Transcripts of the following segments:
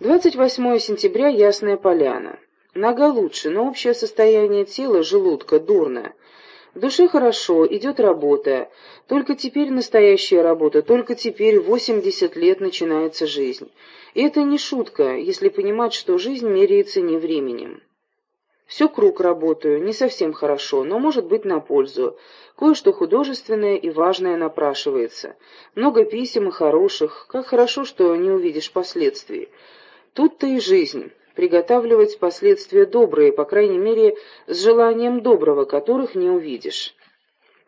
28 сентября, Ясная Поляна. Нога лучше, но общее состояние тела, желудка, дурно. Душе хорошо, идет работа. Только теперь настоящая работа, только теперь 80 лет начинается жизнь. И это не шутка, если понимать, что жизнь меряется не временем. Все круг работаю, не совсем хорошо, но может быть на пользу. Кое-что художественное и важное напрашивается. Много писем и хороших. Как хорошо, что не увидишь последствий. Тут-то и жизнь приготавливать последствия добрые, по крайней мере, с желанием доброго, которых не увидишь.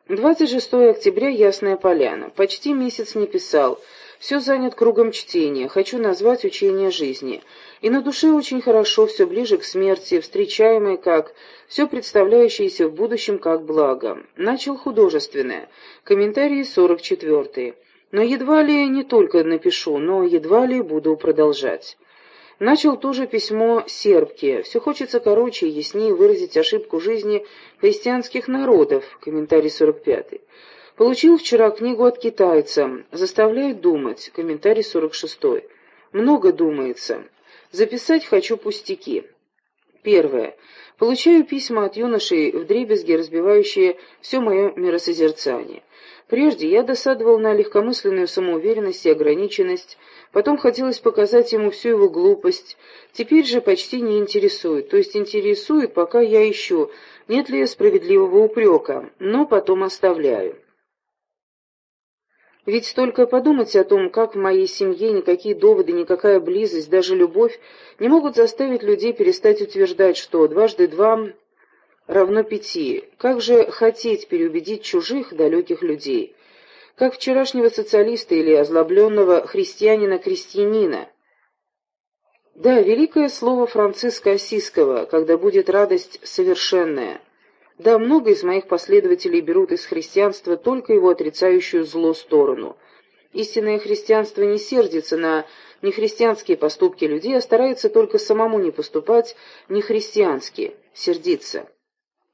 26 октября, Ясная Поляна. Почти месяц не писал. Все занят кругом чтения. Хочу назвать учение жизни. И на душе очень хорошо, все ближе к смерти, встречаемое как, все представляющееся в будущем как благо. Начал художественное. Комментарии 44. Но едва ли не только напишу, но едва ли буду продолжать. Начал тоже письмо сербке. Все хочется короче и яснее выразить ошибку жизни христианских народов. Комментарий 45. Получил вчера книгу от китайца. Заставляет думать. Комментарий 46. Много думается. Записать хочу пустяки. Первое. Получаю письма от юношей вдребезги, разбивающие все мое миросозерцание. Прежде я досадовал на легкомысленную самоуверенность и ограниченность, Потом хотелось показать ему всю его глупость. Теперь же почти не интересует. То есть интересует, пока я ищу, нет ли справедливого упрека, но потом оставляю. Ведь только подумать о том, как в моей семье никакие доводы, никакая близость, даже любовь не могут заставить людей перестать утверждать, что дважды два равно пяти. Как же хотеть переубедить чужих, далеких людей? как вчерашнего социалиста или озлобленного христианина-крестьянина. Да, великое слово Франциска Осиского, когда будет радость совершенная. Да, много из моих последователей берут из христианства только его отрицающую зло сторону. Истинное христианство не сердится на нехристианские поступки людей, а старается только самому не поступать нехристиански, сердиться.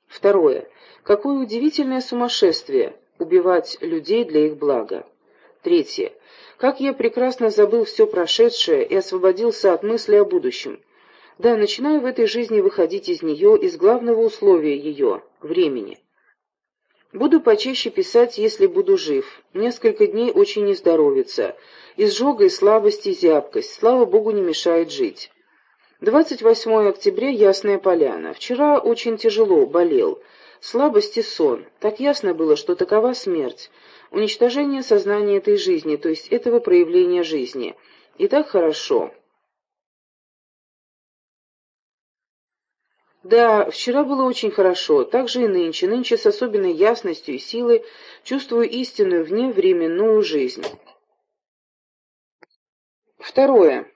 Второе. Какое удивительное сумасшествие! убивать людей для их блага. Третье. Как я прекрасно забыл все прошедшее и освободился от мысли о будущем. Да, начинаю в этой жизни выходить из нее, из главного условия ее — времени. Буду почаще писать, если буду жив. Несколько дней очень не здоровится. Изжога и слабость и зябкость, слава богу, не мешает жить. 28 октября, Ясная Поляна. Вчера очень тяжело, болел. Слабость и сон. Так ясно было, что такова смерть. Уничтожение сознания этой жизни, то есть этого проявления жизни. И так хорошо. Да, вчера было очень хорошо, так же и нынче. Нынче с особенной ясностью и силой чувствую истинную вневременную жизнь. Второе.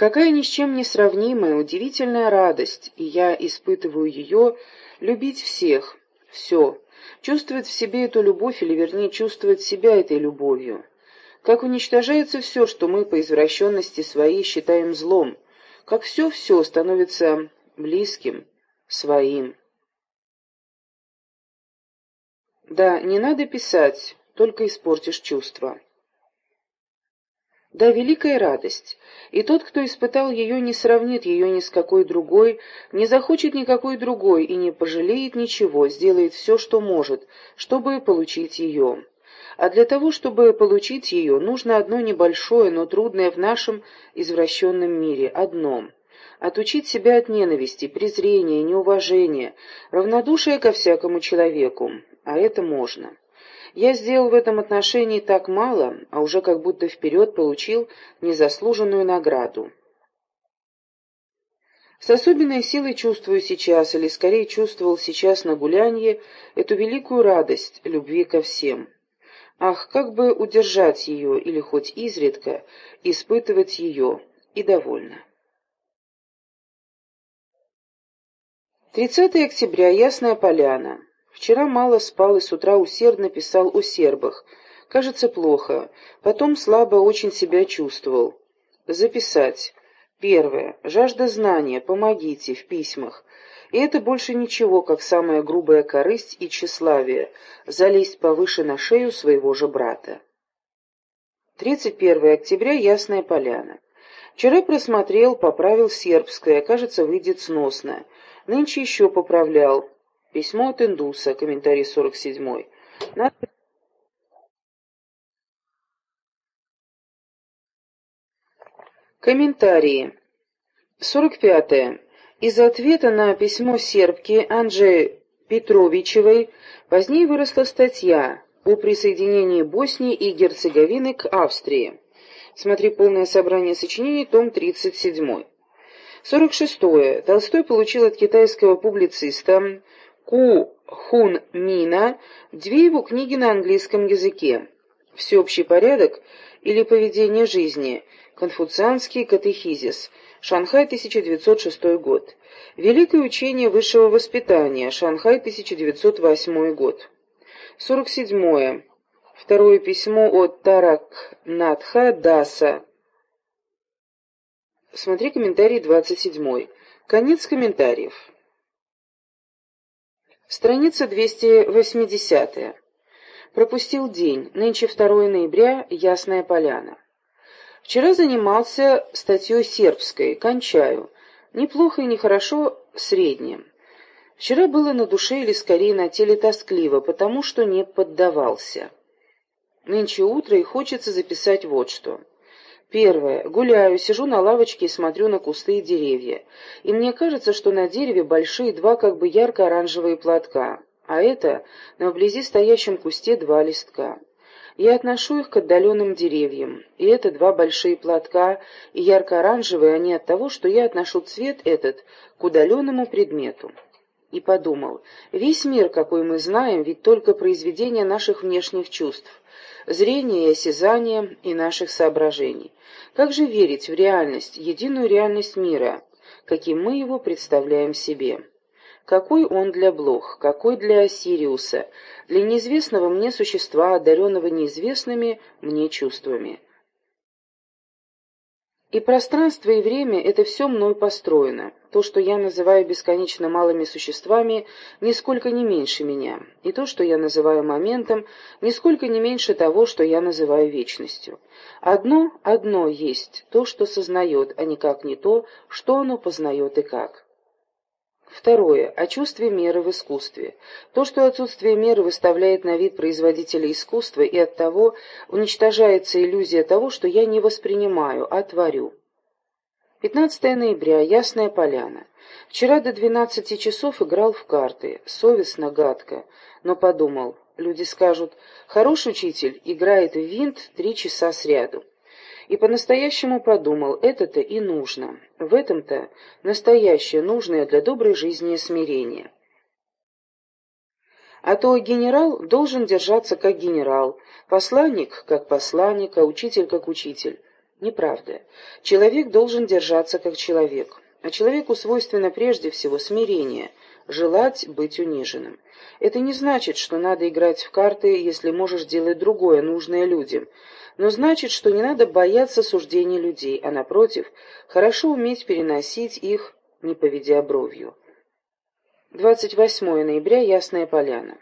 Какая ни с чем не сравнимая, удивительная радость, и я испытываю ее, любить всех, все, чувствовать в себе эту любовь, или вернее чувствовать себя этой любовью. Как уничтожается все, что мы по извращенности своей считаем злом, как все-все становится близким, своим. Да, не надо писать, только испортишь чувства. Да, великая радость. И тот, кто испытал ее, не сравнит ее ни с какой другой, не захочет никакой другой и не пожалеет ничего, сделает все, что может, чтобы получить ее. А для того, чтобы получить ее, нужно одно небольшое, но трудное в нашем извращенном мире, одно — отучить себя от ненависти, презрения, неуважения, равнодушия ко всякому человеку. А это можно. Я сделал в этом отношении так мало, а уже как будто вперед получил незаслуженную награду. С особенной силой чувствую сейчас, или скорее чувствовал сейчас на гулянье, эту великую радость любви ко всем. Ах, как бы удержать ее, или хоть изредка испытывать ее, и довольно. 30 октября, Ясная Поляна. Вчера мало спал и с утра усердно писал о сербах. Кажется, плохо. Потом слабо очень себя чувствовал. Записать. Первое. Жажда знания. Помогите. В письмах. И это больше ничего, как самая грубая корысть и тщеславие. Залезть повыше на шею своего же брата. 31 октября. Ясная Поляна. Вчера просмотрел, поправил сербское, кажется, выйдет сносно. Нынче еще поправлял. Письмо от индуса, комментарий 47. Надо... Комментарии. 45. -е. Из ответа на письмо сербки Анджи Петровичевой позднее выросла статья о присоединении Боснии и Герцеговины к Австрии. Смотри полное собрание сочинений, том 37. 46. -е. Толстой получил от китайского публициста Ку Хун Мина две его книги на английском языке «Всеобщий порядок» или «Поведение жизни», «Конфуцианский катехизис», Шанхай, 1906 год. Великое учение высшего воспитания, Шанхай, 1908 год. 47. -е. Второе письмо от Тарак Надха Даса. Смотри комментарий 27. Конец комментариев. Страница 280. Пропустил день. Нынче 2 ноября. Ясная поляна. Вчера занимался статьей сербской, кончаю. Неплохо и нехорошо, среднее. Вчера было на душе или скорее на теле тоскливо, потому что не поддавался. Нынче утро и хочется записать вот что. Первое. Гуляю, сижу на лавочке и смотрю на кусты и деревья. И мне кажется, что на дереве большие два как бы ярко-оранжевые платка, а это на вблизи стоящем кусте два листка. Я отношу их к отдаленным деревьям, и это два большие платка, и ярко-оранжевые они от того, что я отношу цвет этот к удаленному предмету. И подумал, весь мир, какой мы знаем, ведь только произведение наших внешних чувств, зрения и осязания и наших соображений. Как же верить в реальность, единую реальность мира, каким мы его представляем себе? Какой он для Блох, какой для Сириуса, для неизвестного мне существа, одаренного неизвестными мне чувствами. И пространство, и время — это все мной построено. То, что я называю бесконечно малыми существами, нисколько не меньше меня. И то, что я называю моментом, нисколько не меньше того, что я называю вечностью. Одно, одно есть, то, что сознает, а никак не то, что оно познает и как. Второе. О чувстве меры в искусстве. То, что отсутствие меры выставляет на вид производителя искусства, и от того уничтожается иллюзия того, что я не воспринимаю, а творю. 15 ноября. Ясная поляна. Вчера до 12 часов играл в карты. Совестно, гадко. Но подумал, люди скажут, хороший учитель играет в винт три часа сряду и по-настоящему подумал, это-то и нужно. В этом-то настоящее, нужное для доброй жизни смирение. А то генерал должен держаться как генерал, посланник как посланник, а учитель как учитель. Неправда. Человек должен держаться как человек. А человеку свойственно прежде всего смирение, желать быть униженным. Это не значит, что надо играть в карты, если можешь делать другое, нужное людям – но значит, что не надо бояться суждений людей, а, напротив, хорошо уметь переносить их, не поведя бровью. 28 ноября, Ясная Поляна.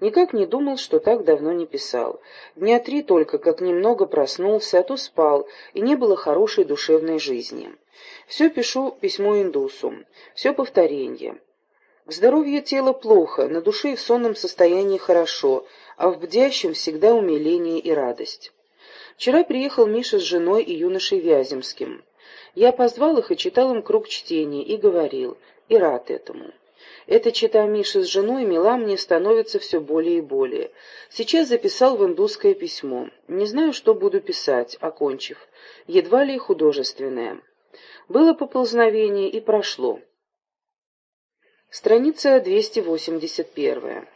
Никак не думал, что так давно не писал. Дня три только, как немного проснулся, а то спал, и не было хорошей душевной жизни. Все пишу письмо индусу, все повторение. В здоровье тела плохо, на душе и в сонном состоянии хорошо, а в бдящем всегда умиление и радость. Вчера приехал Миша с женой и юношей Вяземским. Я позвал их и читал им круг чтения, и говорил, и рад этому. Эта чита Миши с женой мила мне становится все более и более. Сейчас записал в индусское письмо. Не знаю, что буду писать, окончив. Едва ли художественное. Было поползновение и прошло. Страница 281.